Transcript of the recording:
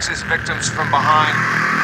attacks his victims from behind.